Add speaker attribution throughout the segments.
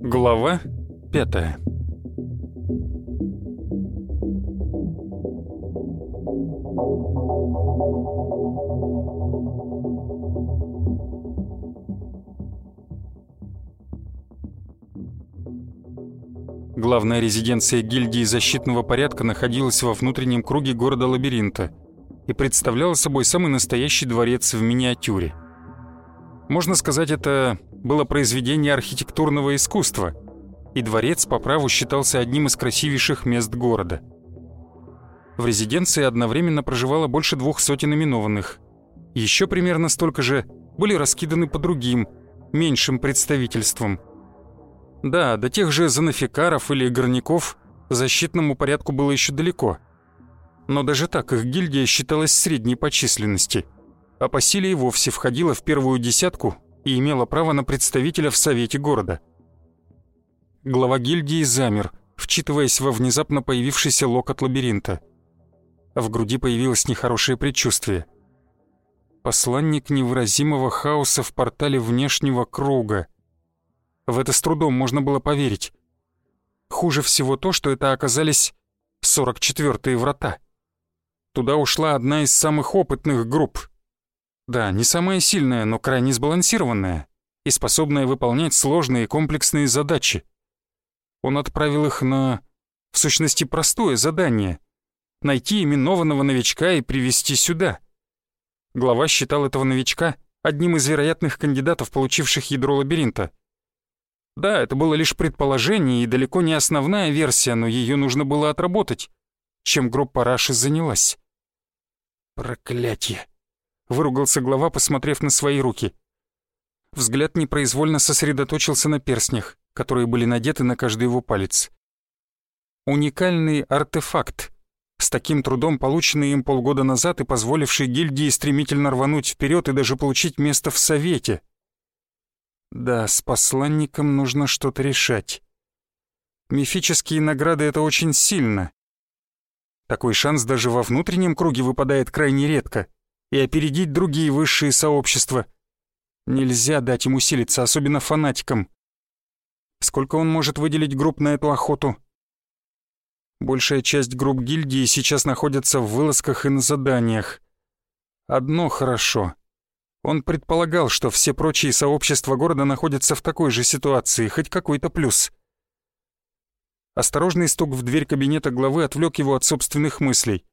Speaker 1: Глава пятая Главная резиденция гильдии защитного порядка находилась во внутреннем круге города-лабиринта и представляла собой самый настоящий дворец в миниатюре. Можно сказать, это было произведение архитектурного искусства, и дворец по праву считался одним из красивейших мест города. В резиденции одновременно проживало больше двух сотен именованных. Еще примерно столько же были раскиданы по другим, меньшим представительствам – да, до тех же занафикаров или горняков защитному порядку было еще далеко. Но даже так их гильдия считалась средней по численности, а по силе и вовсе входила в первую десятку и имела право на представителя в совете города. Глава гильдии замер, вчитываясь во внезапно появившийся локоть лабиринта. В груди появилось нехорошее предчувствие. Посланник невыразимого хаоса в портале внешнего круга — в это с трудом можно было поверить. Хуже всего то, что это оказались 44-е врата. Туда ушла одна из самых опытных групп. Да, не самая сильная, но крайне сбалансированная и способная выполнять сложные комплексные задачи. Он отправил их на, в сущности, простое задание — найти именованного новичка и привести сюда. Глава считал этого новичка одним из вероятных кандидатов, получивших ядро лабиринта — да, это было лишь предположение и далеко не основная версия, но ее нужно было отработать, чем группа Раши занялась. «Проклятье!» — выругался глава, посмотрев на свои руки. Взгляд непроизвольно сосредоточился на перстнях, которые были надеты на каждый его палец. Уникальный артефакт, с таким трудом полученный им полгода назад и позволивший гильдии стремительно рвануть вперед и даже получить место в Совете — да, с посланником нужно что-то решать. Мифические награды — это очень сильно. Такой шанс даже во внутреннем круге выпадает крайне редко, и опередить другие высшие сообщества. Нельзя дать им усилиться, особенно фанатикам. Сколько он может выделить групп на эту охоту? Большая часть групп гильдии сейчас находятся в вылазках и на заданиях. Одно хорошо. Он предполагал, что все прочие сообщества города находятся в такой же ситуации, хоть какой-то плюс. Осторожный стук в дверь кабинета главы отвлек его от собственных мыслей.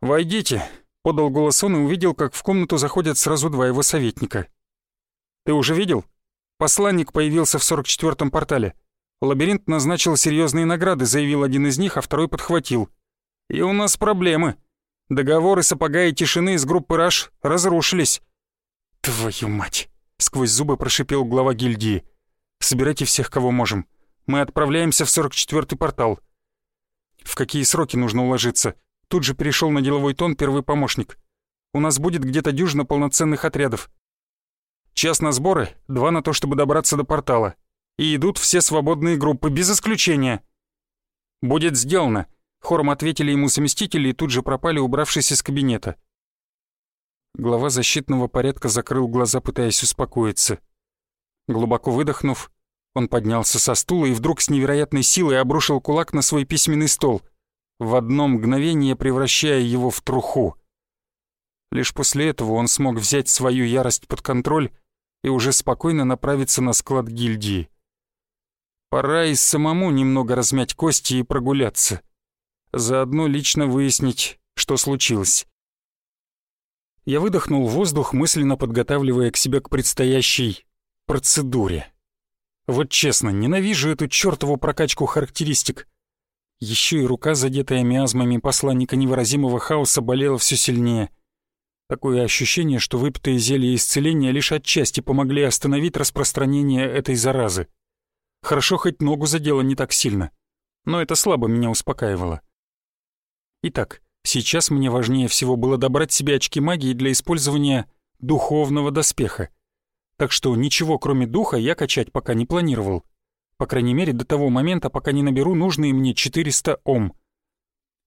Speaker 1: «Войдите», — подал голос он и увидел, как в комнату заходят сразу два его советника. «Ты уже видел? Посланник появился в 44-м портале. Лабиринт назначил серьезные награды», — заявил один из них, а второй подхватил. «И у нас проблемы. Договоры сапога и тишины из группы «Раш» разрушились. «Твою мать!» — сквозь зубы прошипел глава гильдии. «Собирайте всех, кого можем. Мы отправляемся в 44-й портал». «В какие сроки нужно уложиться?» Тут же перешел на деловой тон первый помощник. «У нас будет где-то дюжина полноценных отрядов. Час на сборы, два на то, чтобы добраться до портала. И идут все свободные группы, без исключения». «Будет сделано», — хором ответили ему заместители и тут же пропали, убравшись из кабинета. Глава защитного порядка закрыл глаза, пытаясь успокоиться. Глубоко выдохнув, он поднялся со стула и вдруг с невероятной силой обрушил кулак на свой письменный стол, в одно мгновение превращая его в труху. Лишь после этого он смог взять свою ярость под контроль и уже спокойно направиться на склад гильдии. Пора и самому немного размять кости и прогуляться. Заодно лично выяснить, что случилось. Я выдохнул воздух, мысленно подготавливая к себе к предстоящей процедуре. Вот честно, ненавижу эту чёртову прокачку характеристик. Еще и рука, задетая миазмами посланника невыразимого хаоса, болела все сильнее. Такое ощущение, что выпитые зелья исцеления лишь отчасти помогли остановить распространение этой заразы. Хорошо, хоть ногу задело не так сильно, но это слабо меня успокаивало. Итак, Сейчас мне важнее всего было добрать себе очки магии для использования духовного доспеха. Так что ничего кроме духа я качать пока не планировал. По крайней мере, до того момента, пока не наберу нужные мне 400 Ом.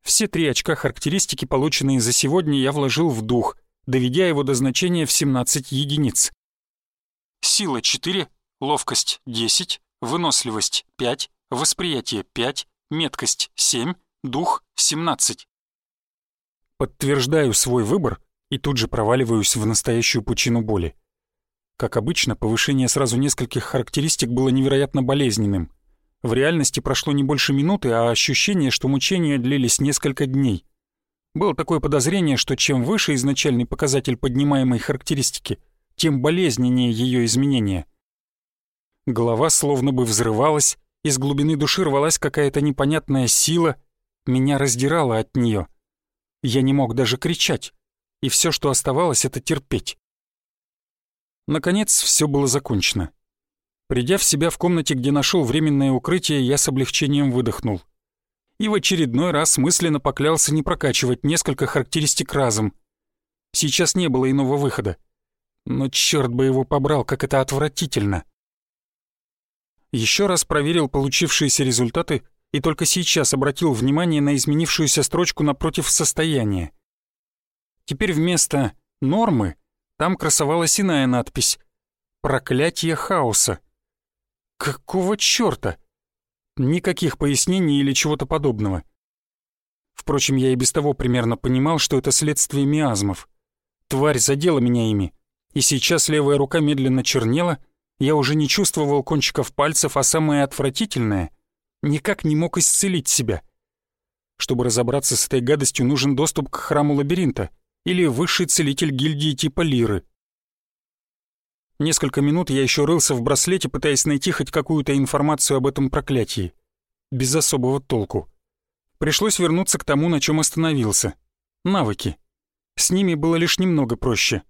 Speaker 1: Все три очка характеристики, полученные за сегодня, я вложил в дух, доведя его до значения в 17 единиц. Сила 4, ловкость 10, выносливость 5, восприятие 5, меткость 7, дух 17. Подтверждаю свой выбор и тут же проваливаюсь в настоящую пучину боли. Как обычно, повышение сразу нескольких характеристик было невероятно болезненным. В реальности прошло не больше минуты, а ощущение, что мучения длились несколько дней. Было такое подозрение, что чем выше изначальный показатель поднимаемой характеристики, тем болезненнее ее изменения. Голова словно бы взрывалась, из глубины души рвалась какая-то непонятная сила, меня раздирало от нее. Я не мог даже кричать, и все, что оставалось, это терпеть. Наконец, все было закончено. Придя в себя в комнате, где нашел временное укрытие, я с облегчением выдохнул. И в очередной раз мысленно поклялся не прокачивать несколько характеристик разом. Сейчас не было иного выхода. Но черт бы его побрал, как это отвратительно. Еще раз проверил получившиеся результаты и только сейчас обратил внимание на изменившуюся строчку напротив состояния. Теперь вместо «нормы» там красовалась иная надпись «Проклятие хаоса». Какого чёрта? Никаких пояснений или чего-то подобного. Впрочем, я и без того примерно понимал, что это следствие миазмов. Тварь задела меня ими, и сейчас левая рука медленно чернела, я уже не чувствовал кончиков пальцев, а самое отвратительное — никак не мог исцелить себя. Чтобы разобраться с этой гадостью, нужен доступ к храму лабиринта или высший целитель гильдии типа Лиры. Несколько минут я еще рылся в браслете, пытаясь найти хоть какую-то информацию об этом проклятии. Без особого толку. Пришлось вернуться к тому, на чем остановился. Навыки. С ними было лишь немного проще.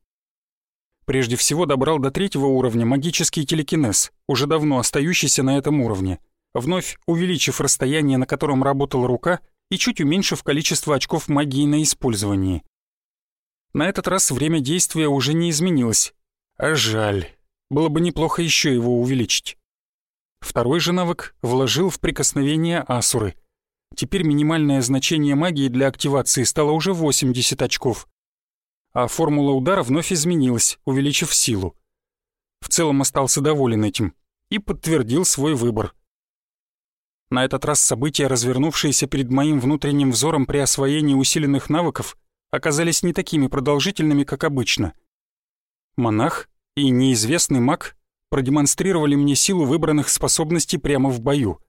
Speaker 1: Прежде всего добрал до третьего уровня магический телекинез, уже давно остающийся на этом уровне, вновь увеличив расстояние, на котором работала рука, и чуть уменьшив количество очков магии на использовании. На этот раз время действия уже не изменилось, а жаль. Было бы неплохо еще его увеличить. Второй же навык вложил в прикосновение Асуры. Теперь минимальное значение магии для активации стало уже 80 очков. А формула удара вновь изменилась, увеличив силу. В целом остался доволен этим и подтвердил свой выбор. На этот раз события, развернувшиеся перед моим внутренним взором при освоении усиленных навыков, оказались не такими продолжительными, как обычно — Монах и неизвестный маг продемонстрировали мне силу выбранных способностей прямо в бою.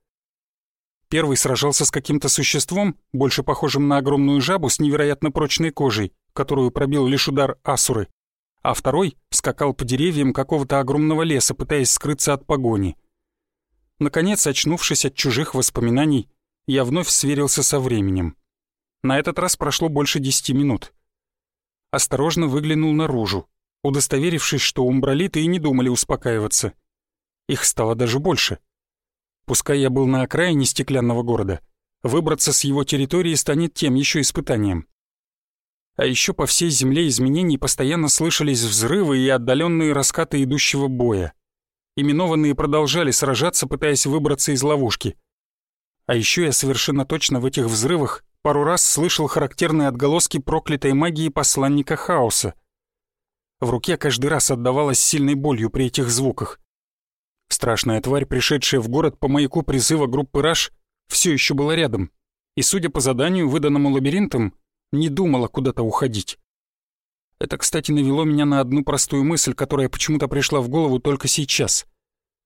Speaker 1: Первый сражался с каким-то существом, больше похожим на огромную жабу с невероятно прочной кожей, которую пробил лишь удар асуры, а второй скакал по деревьям какого-то огромного леса, пытаясь скрыться от погони. Наконец, очнувшись от чужих воспоминаний, я вновь сверился со временем. На этот раз прошло больше десяти минут. Осторожно выглянул наружу удостоверившись, что умбралиты и не думали успокаиваться. Их стало даже больше. Пускай я был на окраине стеклянного города, выбраться с его территории станет тем еще испытанием. А еще по всей земле изменений постоянно слышались взрывы и отдаленные раскаты идущего боя. Именованные продолжали сражаться, пытаясь выбраться из ловушки. А еще я совершенно точно в этих взрывах пару раз слышал характерные отголоски проклятой магии посланника хаоса — в руке каждый раз отдавалась сильной болью при этих звуках. Страшная тварь, пришедшая в город по маяку призыва группы «Раш», все еще была рядом, и, судя по заданию, выданному лабиринтом, не думала куда-то уходить. Это, кстати, навело меня на одну простую мысль, которая почему-то пришла в голову только сейчас.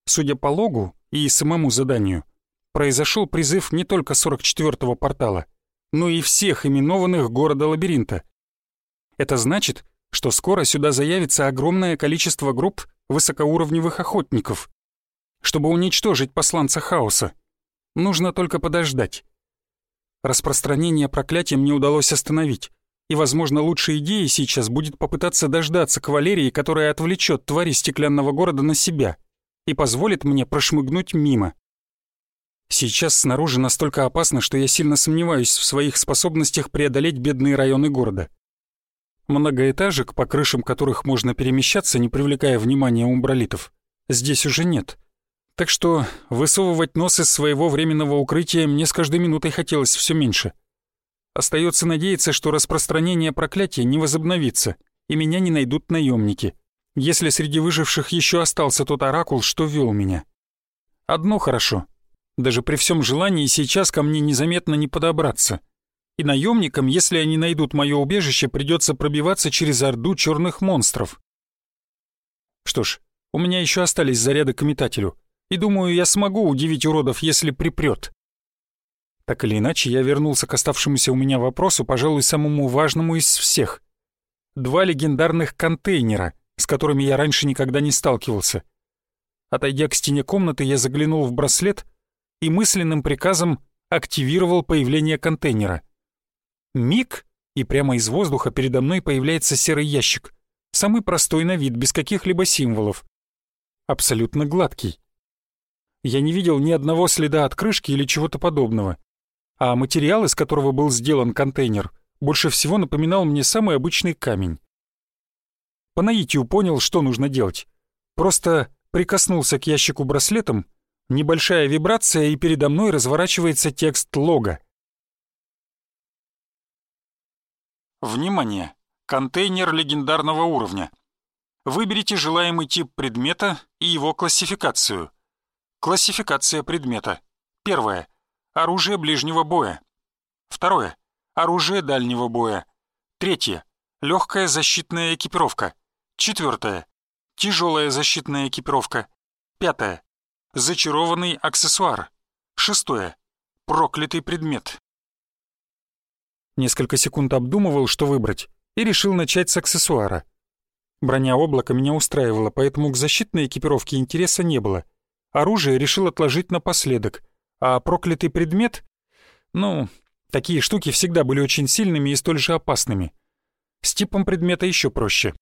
Speaker 1: Судя по логу и самому заданию, произошел призыв не только 44-го портала, но и всех именованных города-лабиринта. Это значит, что скоро сюда заявится огромное количество групп высокоуровневых охотников. Чтобы уничтожить посланца хаоса, нужно только подождать. Распространение проклятия мне удалось остановить, и, возможно, лучшей идеей сейчас будет попытаться дождаться кавалерии, которая отвлечет твари стеклянного города на себя и позволит мне прошмыгнуть мимо. Сейчас снаружи настолько опасно, что я сильно сомневаюсь в своих способностях преодолеть бедные районы города. Многоэтажек, по крышам которых можно перемещаться, не привлекая внимания умбралитов, здесь уже нет. Так что высовывать нос из своего временного укрытия мне с каждой минутой хотелось все меньше. Остается надеяться, что распространение проклятия не возобновится, и меня не найдут наемники, если среди выживших еще остался тот оракул, что вел меня. Одно хорошо. Даже при всем желании сейчас ко мне незаметно не подобраться. И наемникам, если они найдут мое убежище, придется пробиваться через орду черных монстров. Что ж, у меня еще остались заряды к метателю, и думаю, я смогу удивить уродов, если припрет. Так или иначе, я вернулся к оставшемуся у меня вопросу, пожалуй, самому важному из всех. Два легендарных контейнера, с которыми я раньше никогда не сталкивался — Отойдя к стене комнаты, я заглянул в браслет и мысленным приказом активировал появление контейнера. Миг, и прямо из воздуха передо мной появляется серый ящик. Самый простой на вид, без каких-либо символов. Абсолютно гладкий. Я не видел ни одного следа от крышки или чего-то подобного. А материал, из которого был сделан контейнер, больше всего напоминал мне самый обычный камень. По наитию понял, что нужно делать. Просто прикоснулся к ящику браслетом, небольшая вибрация, и передо мной разворачивается текст лога. Внимание! Контейнер легендарного уровня. Выберите желаемый тип предмета и его классификацию. Классификация предмета. Первое. Оружие ближнего боя. Второе. Оружие дальнего боя. Третье. Легкая защитная экипировка. Четвертое. Тяжелая защитная экипировка. Пятое. Зачарованный аксессуар. Шестое. Проклятый предмет. Несколько секунд обдумывал, что выбрать, и решил начать с аксессуара. Броня облака меня устраивала, поэтому к защитной экипировке интереса не было. Оружие решил отложить напоследок, а проклятый предмет... Ну, такие штуки всегда были очень сильными и столь же опасными. С типом предмета еще проще.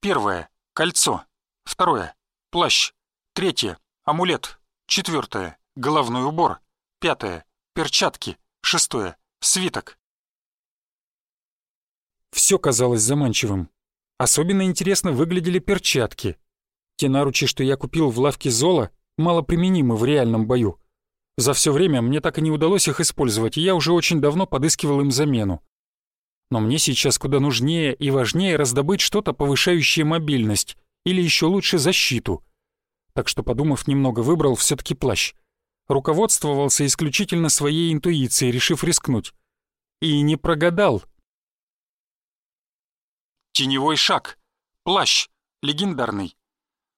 Speaker 1: Первое — кольцо. Второе — плащ. Третье — амулет. Четвертое — головной убор. Пятое — перчатки. Шестое — свиток. Все казалось заманчивым. Особенно интересно выглядели перчатки. Те наручи, что я купил в лавке Зола, малоприменимы в реальном бою. За все время мне так и не удалось их использовать, и я уже очень давно подыскивал им замену но мне сейчас куда нужнее и важнее раздобыть что-то, повышающее мобильность, или еще лучше защиту. Так что, подумав немного, выбрал все таки плащ. Руководствовался исключительно своей интуицией, решив рискнуть. И не прогадал. Теневой шаг. Плащ. Легендарный.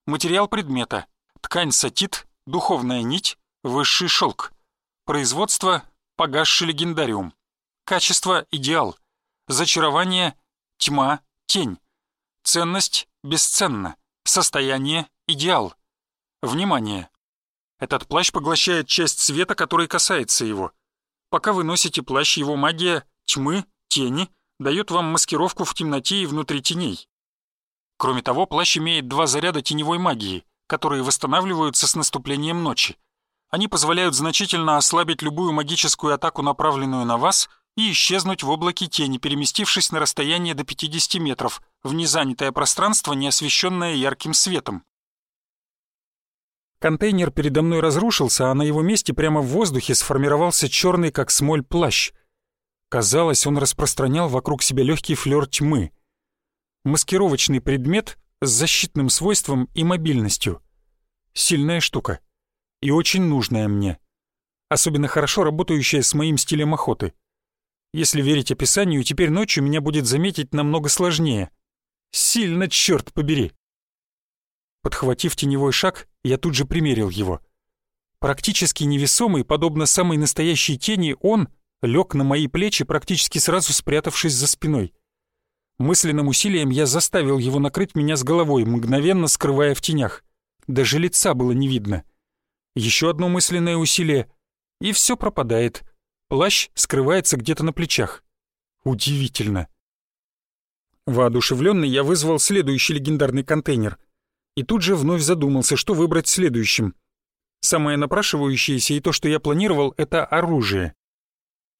Speaker 1: Материал предмета. Ткань сатит, духовная нить, высший шелк. Производство – погасший легендариум. Качество – идеал. Зачарование — тьма, тень. Ценность — бесценна. Состояние — идеал. Внимание! Этот плащ поглощает часть света, который касается его. Пока вы носите плащ, его магия тьмы, тени, дает вам маскировку в темноте и внутри теней. Кроме того, плащ имеет два заряда теневой магии, которые восстанавливаются с наступлением ночи. Они позволяют значительно ослабить любую магическую атаку, направленную на вас, и исчезнуть в облаке тени, переместившись на расстояние до 50 метров, в незанятое пространство, не освещенное ярким светом. Контейнер передо мной разрушился, а на его месте прямо в воздухе сформировался черный, как смоль, плащ. Казалось, он распространял вокруг себя легкий флер тьмы. Маскировочный предмет с защитным свойством и мобильностью. Сильная штука. И очень нужная мне. Особенно хорошо работающая с моим стилем охоты — если верить описанию, теперь ночью меня будет заметить намного сложнее. Сильно, черт побери. Подхватив теневой шаг, я тут же примерил его. Практически невесомый, подобно самой настоящей тени, он лег на мои плечи, практически сразу спрятавшись за спиной. Мысленным усилием я заставил его накрыть меня с головой, мгновенно скрывая в тенях. Даже лица было не видно. Еще одно мысленное усилие, и все пропадает. Плащ скрывается где-то на плечах. Удивительно. Воодушевленный я вызвал следующий легендарный контейнер. И тут же вновь задумался, что выбрать следующим. Самое напрашивающееся и то, что я планировал, это оружие.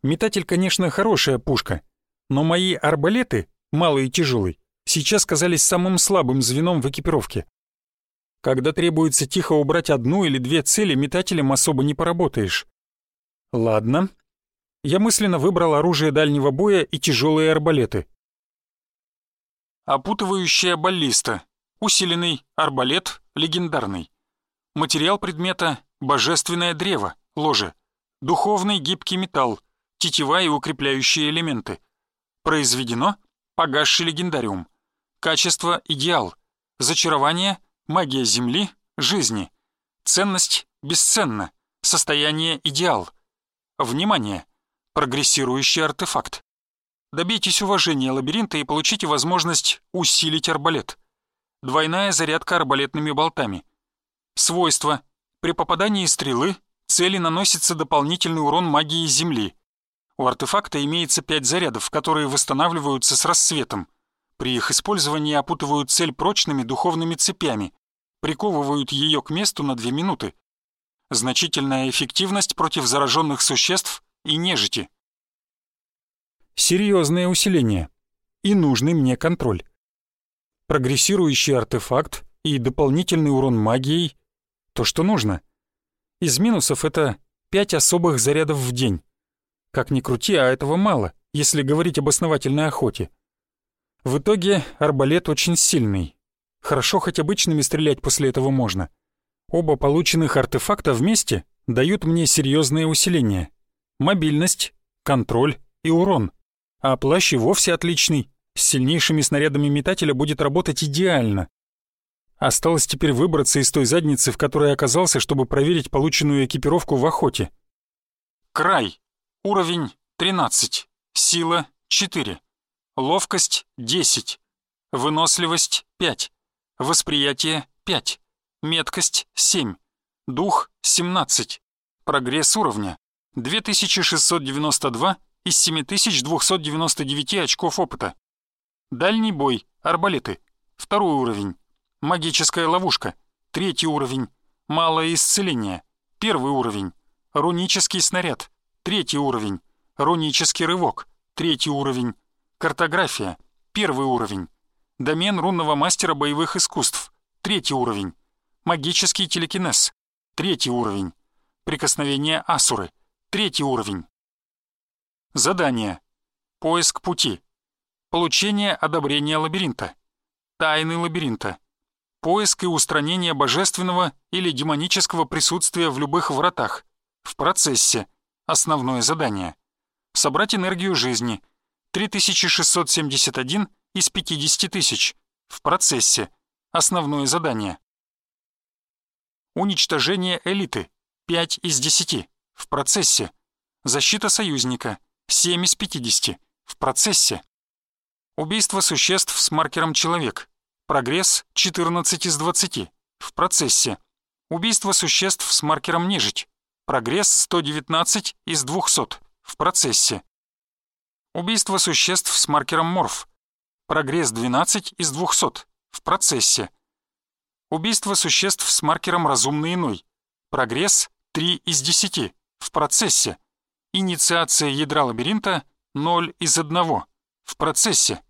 Speaker 1: Метатель, конечно, хорошая пушка, но мои арбалеты, малый и тяжелый, сейчас казались самым слабым звеном в экипировке. Когда требуется тихо убрать одну или две цели, метателем особо не поработаешь. Ладно, я мысленно выбрал оружие дальнего боя и тяжелые арбалеты. Опутывающая баллиста. Усиленный арбалет, легендарный. Материал предмета – божественное древо, ложе. Духовный гибкий металл, тетива и укрепляющие элементы. Произведено – погасший легендариум. Качество – идеал. Зачарование – магия земли, жизни. Ценность – бесценна. Состояние – идеал. Внимание! Прогрессирующий артефакт. Добейтесь уважения лабиринта и получите возможность усилить арбалет. Двойная зарядка арбалетными болтами. Свойства. При попадании стрелы цели наносится дополнительный урон магии Земли. У артефакта имеется пять зарядов, которые восстанавливаются с рассветом. При их использовании опутывают цель прочными духовными цепями, приковывают ее к месту на две минуты. Значительная эффективность против зараженных существ и нежити. Серьезное усиление. И нужный мне контроль. Прогрессирующий артефакт и дополнительный урон магией — то, что нужно. Из минусов это пять особых зарядов в день. Как ни крути, а этого мало, если говорить об основательной охоте. В итоге арбалет очень сильный. Хорошо хоть обычными стрелять после этого можно. Оба полученных артефакта вместе дают мне серьезное усиление. Мобильность, контроль и урон. А плащ и вовсе отличный. С сильнейшими снарядами метателя будет работать идеально. Осталось теперь выбраться из той задницы, в которой оказался, чтобы проверить полученную экипировку в охоте. Край. Уровень 13. Сила 4. Ловкость 10. Выносливость 5. Восприятие 5. Меткость 7. Дух 17. Прогресс уровня 2692 из 7299 очков опыта. Дальний бой, арбалеты, второй уровень. Магическая ловушка, третий уровень. Малое исцеление, первый уровень. Рунический снаряд, третий уровень. Рунический рывок, третий уровень. Картография, первый уровень. Домен рунного мастера боевых искусств, третий уровень. Магический телекинез, третий уровень. Прикосновение Асуры, третий уровень. Задание. Поиск пути. Получение одобрения лабиринта. Тайны лабиринта. Поиск и устранение божественного или демонического присутствия в любых вратах. В процессе. Основное задание. Собрать энергию жизни. 3671 из 50 тысяч. В процессе. Основное задание. Уничтожение элиты. 5 из 10. В процессе. Защита союзника. 7 из 50. В процессе. Убийство существ с маркером «Человек». Прогресс 14 из 20. В процессе. Убийство существ с маркером «Нежить». Прогресс 119 из 200. В процессе. Убийство существ с маркером «Морф». Прогресс 12 из 200. В процессе. Убийство существ с маркером «Разумный иной». Прогресс 3 из 10. В процессе. Инициация ядра лабиринта 0 из 1. В процессе.